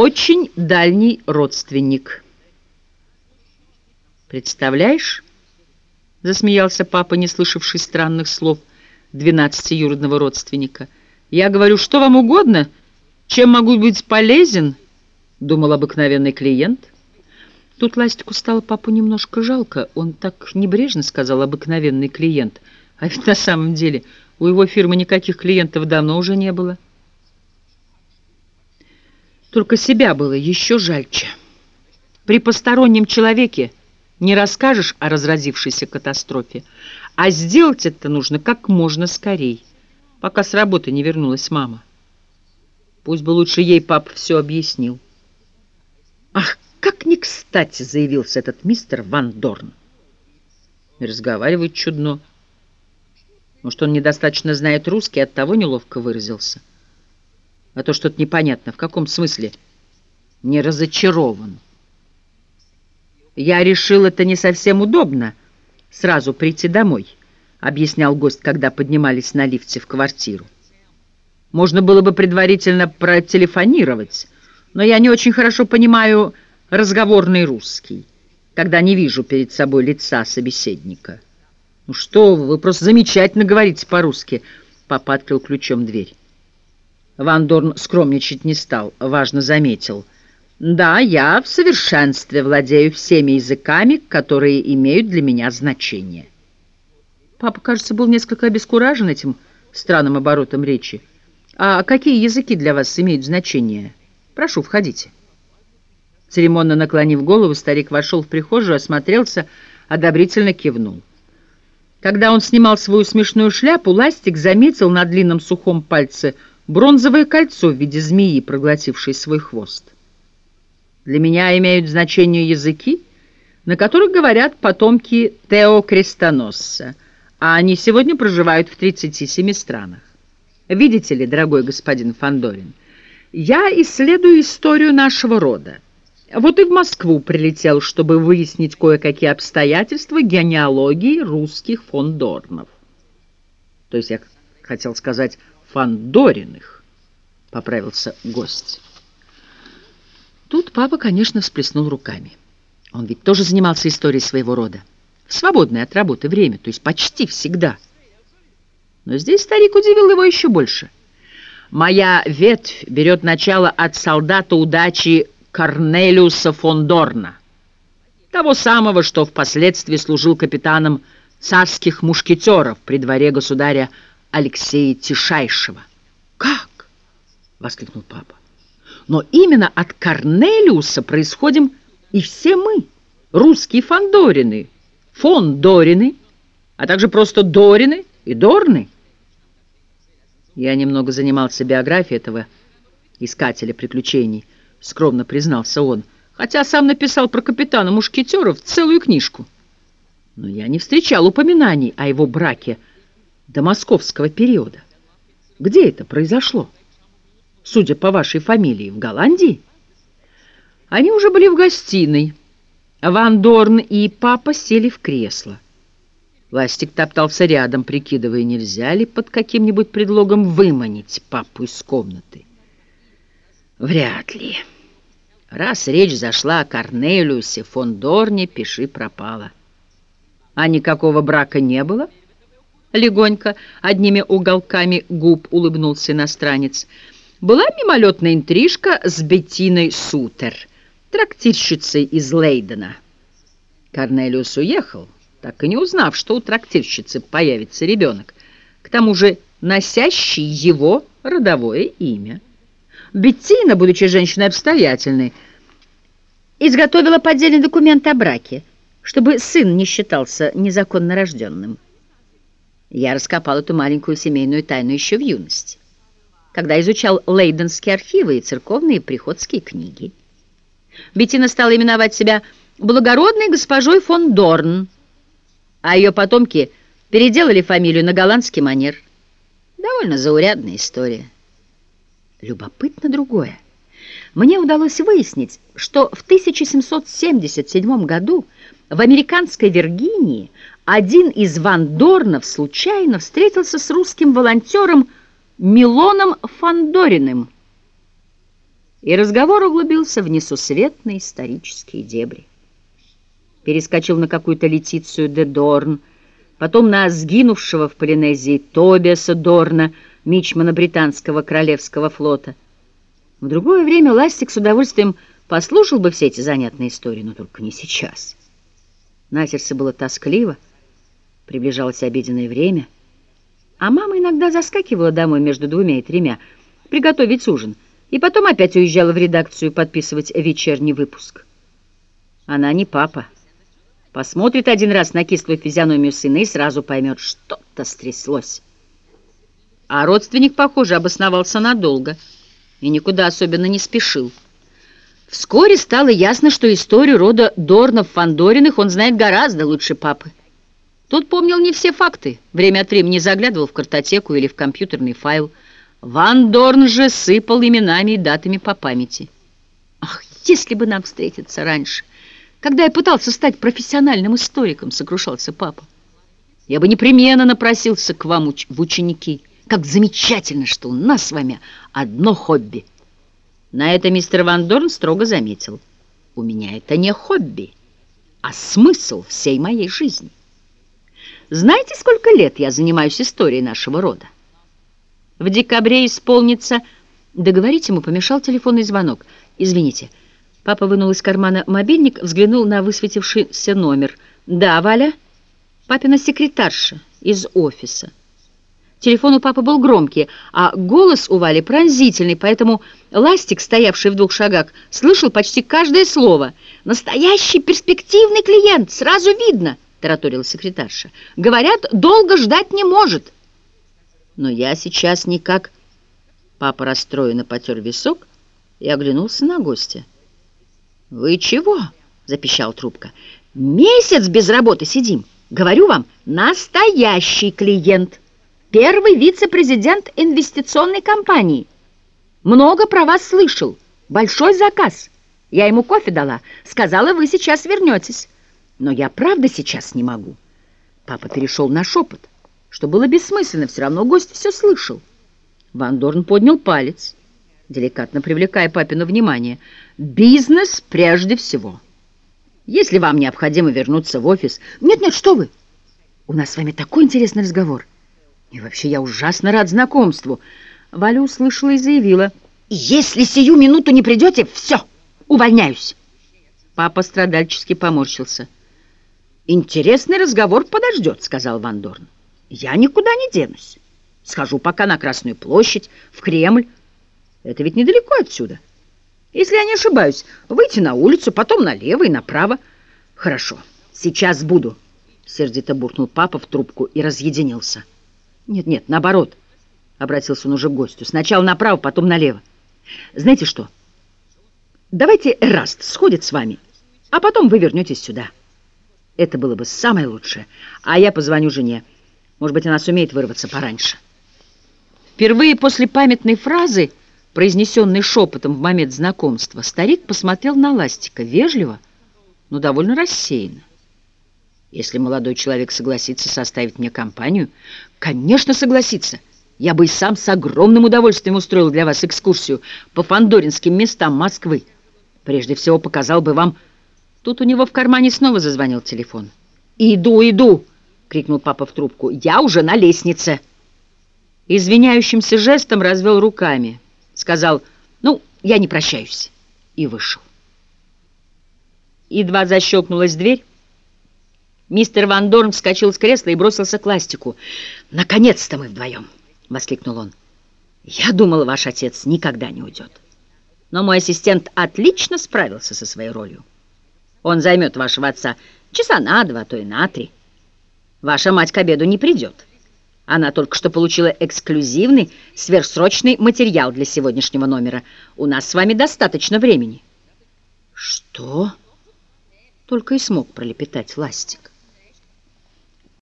очень дальний родственник. Представляешь? Засмеялся папа, не слышавший странных слов двенадцатиюродного родственника. Я говорю, что вам угодно, чем могу быть полезен, думал обыкновенный клиент. Тут Ластику стало папу немножко жалко. Он так небрежно сказал обыкновенный клиент. А ведь на самом деле у его фирмы никаких клиентов давно уже не было. Только себя было еще жальче. При постороннем человеке не расскажешь о разразившейся катастрофе, а сделать это нужно как можно скорей, пока с работы не вернулась мама. Пусть бы лучше ей пап все объяснил. Ах, как не кстати заявился этот мистер Ван Дорн. Разговаривает чудно. Может, он недостаточно знает русский, оттого неловко выразился. А то что-то непонятно. В каком смысле? Не разочарован. Я решил, это не совсем удобно сразу прийти домой, объяснял гость, когда поднимались на лифте в квартиру. Можно было бы предварительно протелефонировать, но я не очень хорошо понимаю разговорный русский, когда не вижу перед собой лица собеседника. «Ну что вы, просто замечательно говорите по-русски!» Папа открыл ключом дверь. Ван Дорн скромничать не стал, важно заметил. «Да, я в совершенстве владею всеми языками, которые имеют для меня значение». Папа, кажется, был несколько обескуражен этим странным оборотом речи. «А какие языки для вас имеют значение? Прошу, входите». Церемонно наклонив голову, старик вошел в прихожую, осмотрелся, одобрительно кивнул. Когда он снимал свою смешную шляпу, Ластик заметил на длинном сухом пальце бронзовое кольцо в виде змеи, проглотившей свой хвост. Для меня имеют значение языки, на которых говорят потомки Тео Крестоносца, а они сегодня проживают в 37 странах. Видите ли, дорогой господин Фандорин, я исследую историю нашего рода. Вот и в Москву прилетел, чтобы выяснить кое-какие обстоятельства генеалогии русских фондорнов. То есть я хотел сказать фондориных, поправился гость. Тут папа, конечно, всплеснул руками. Он ведь тоже занимался историей своего рода. В свободное от работы время, то есть почти всегда. Но здесь старик удивил его еще больше. Моя ветвь берет начало от солдата удачи Корнелиуса фон Дорна, того самого, что впоследствии служил капитаном царских мушкетеров при дворе государя Алексея Тишайшего. «Как?» — воскликнул папа. «Но именно от Корнелиуса происходим и все мы, русские фондорины, фондорины, а также просто дорины и дорны». Я немного занимался биографией этого искателя приключений, — скромно признался он, хотя сам написал про капитана Мушкетеров целую книжку. Но я не встречал упоминаний о его браке до московского периода. Где это произошло? Судя по вашей фамилии, в Голландии? Они уже были в гостиной. Ван Дорн и папа сели в кресло. Ластик топтался рядом, прикидывая, нельзя ли под каким-нибудь предлогом выманить папу из комнаты. Вряд ли. Раз речь зашла о Корнелиусе фон Дорне, пиши пропало. А никакого брака не было? Легонько, одними уголками губ улыбнулся иностранец. Была мимолетная интрижка с Беттиной Сутер, трактирщицей из Лейдена. Корнелиус уехал, так и не узнав, что у трактирщицы появится ребенок, к тому же носящий его родовое имя. Беттина, будучи женщиной обстоятельной, изготовила поддельный документ о браке, чтобы сын не считался незаконно рожденным. Я раскопал эту маленькую семейную тайну еще в юности, когда изучал лейденские архивы и церковные приходские книги. Беттина стала именовать себя благородной госпожой фон Дорн, а ее потомки переделали фамилию на голландский манер. Довольно заурядная история. Любопытно другое. Мне удалось выяснить, что в 1777 году в американской Виргинии один из Вандорнов случайно встретился с русским волонтером Милоном Фандориным. И разговор углубился в несусветные исторические дебри. Перескочил на какую-то Летицию де Дорн, потом на сгинувшего в Полинезии Тобиаса Дорна, мичмана британского королевского флота. В другое время Ластик с удовольствием послушал бы все эти занятные истории, но только не сейчас. На сердце было тоскливо, приближалось обеденное время, а мама иногда заскакивала домой между двумя и тремя, приготовить ужин, и потом опять уезжала в редакцию подписывать вечерний выпуск. Она не папа. Посмотрит один раз на кислую физиономию сына и сразу поймет, что-то стряслось. А родственник, похоже, обосновался надолго и никуда особенно не спешил. Вскоре стало ясно, что историю рода Дорнов-Фандориных он знает гораздо лучше папы. Тот помнил не все факты, время от времени заглядывал в картотеку или в компьютерный файл. Ван Дорн же сыпал именами и датами по памяти. «Ах, если бы нам встретиться раньше! Когда я пытался стать профессиональным историком, — сокрушался папа. Я бы непременно напросился к вам в ученики. Как замечательно, что у нас с вами одно хобби!» На это мистер Ван Дорн строго заметил. «У меня это не хобби, а смысл всей моей жизни. Знаете, сколько лет я занимаюсь историей нашего рода? В декабре исполнится...» Договорить ему помешал телефонный звонок. «Извините». Папа вынул из кармана мобильник, взглянул на высветившийся номер. «Да, Валя?» «Папина секретарша из офиса». Телефон у папы был громкий, а голос у Вали пронзительный, поэтому Ластик, стоявший в двух шагах, слышал почти каждое слово. «Настоящий перспективный клиент, сразу видно!» — тараторила секретарша. «Говорят, долго ждать не может». «Но я сейчас никак...» Папа расстроенно потер висок и оглянулся на гостя. «Вы чего?» — запищал трубка. «Месяц без работы сидим. Говорю вам, настоящий клиент» первый вице-президент инвестиционной компании. Много про вас слышал. Большой заказ. Я ему кофе дала. Сказала, вы сейчас вернетесь. Но я правда сейчас не могу. Папа перешел на шепот, что было бессмысленно. Все равно гость все слышал. Ван Дорн поднял палец, деликатно привлекая папину внимание. Бизнес прежде всего. Если вам необходимо вернуться в офис... Нет-нет, что вы! У нас с вами такой интересный разговор. И вообще я ужасно рад знакомству. Валя услышала и заявила. Если сию минуту не придете, все, увольняюсь. Папа страдальчески поморщился. «Интересный разговор подождет», — сказал Ван Дорн. «Я никуда не денусь. Схожу пока на Красную площадь, в Кремль. Это ведь недалеко отсюда. Если я не ошибаюсь, выйти на улицу, потом налево и направо. Хорошо, сейчас буду», — сердито буркнул папа в трубку и разъединился. «Нет, нет, наоборот», — обратился он уже к гостю. «Сначала направо, потом налево. Знаете что? Давайте Эраст сходит с вами, а потом вы вернетесь сюда. Это было бы самое лучшее. А я позвоню жене. Может быть, она сумеет вырваться пораньше». Впервые после памятной фразы, произнесенной шепотом в момент знакомства, старик посмотрел на Ластика вежливо, но довольно рассеянно. Если молодой человек согласится составить мне компанию, конечно, согласится. Я бы и сам с огромным удовольствием устроил для вас экскурсию по фандоринским местам Москвы. Прежде всего показал бы вам... Тут у него в кармане снова зазвонил телефон. «Иду, иду!» — крикнул папа в трубку. «Я уже на лестнице!» Извиняющимся жестом развел руками. Сказал, «Ну, я не прощаюсь!» И вышел. Едва защелкнулась дверь, Мистер Ван Дорн вскочил с кресла и бросился к ластику. «Наконец-то мы вдвоем!» — воскликнул он. «Я думал, ваш отец никогда не уйдет. Но мой ассистент отлично справился со своей ролью. Он займет вашего отца часа на два, то и на три. Ваша мать к обеду не придет. Она только что получила эксклюзивный, сверхсрочный материал для сегодняшнего номера. У нас с вами достаточно времени». «Что?» — только и смог пролепетать Ластик.